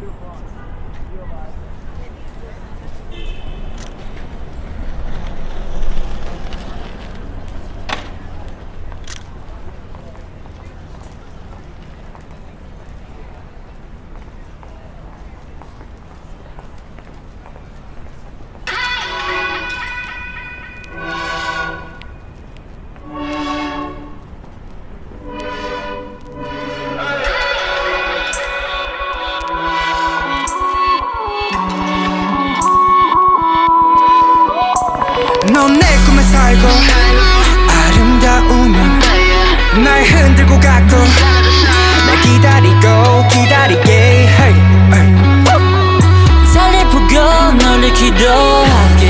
Thank you. 살고 아름다우면 날 흔들고 가고 날 기다리고 기다리게. Hey, hey. 달리 보고 널 기도하게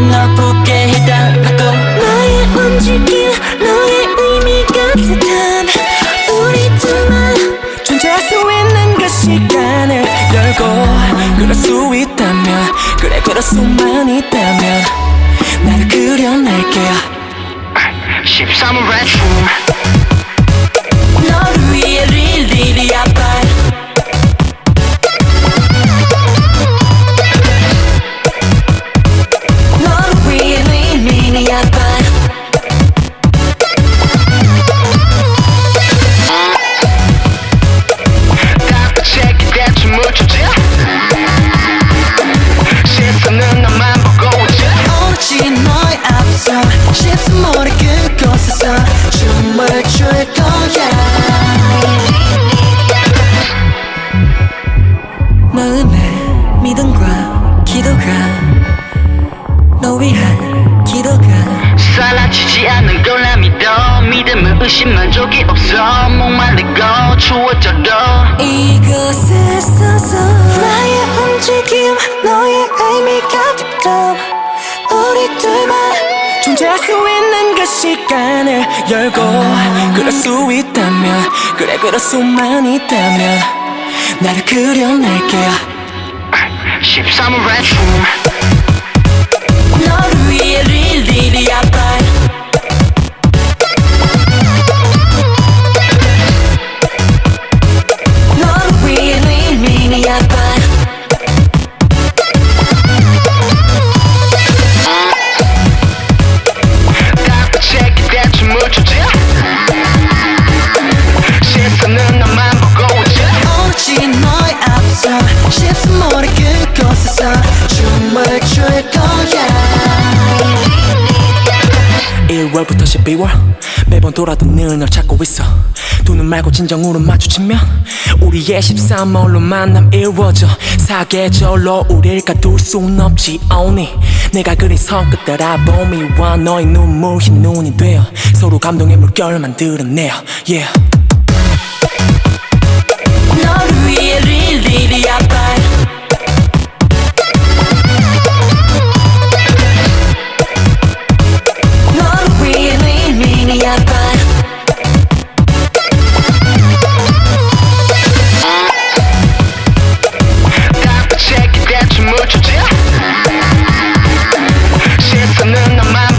해널 붙게 해달라고 너의 움직임 너의 의미 같은 우리 둘만 존재할 수 있는 그 시간을 열고 그럴 수 있다면 그래 그럴 수만 있다면 나를 그려낼게 믿음과 기도가 너 위한 기도가 사라지지 않는 걸 나 믿어. 믿음은 의심 만족이 없어. 목말리고 추워져도. 이곳에 서서 나의 움직임 너의 의미 같은 우리 둘만 존재할 수 있는 그 시간을 열고 그럴 수 있다면 그래 그럴 수만 있다면 나를 그려낼게 13월 래춤 너를 위해 릴 출 거야. 1월부터 12월 매번 돌아도 늘 널 찾고 있어. 두 눈 말고 진정으로 마주치면 우리의 13월로 만남 이루어져. 사계절로 우릴 가둘 순 없지 only 내가 그린 손끝 따라 봄이와 너의 눈물 흰 눈이 되어 서로 감동의 물결 만들어내요 yeah the mind.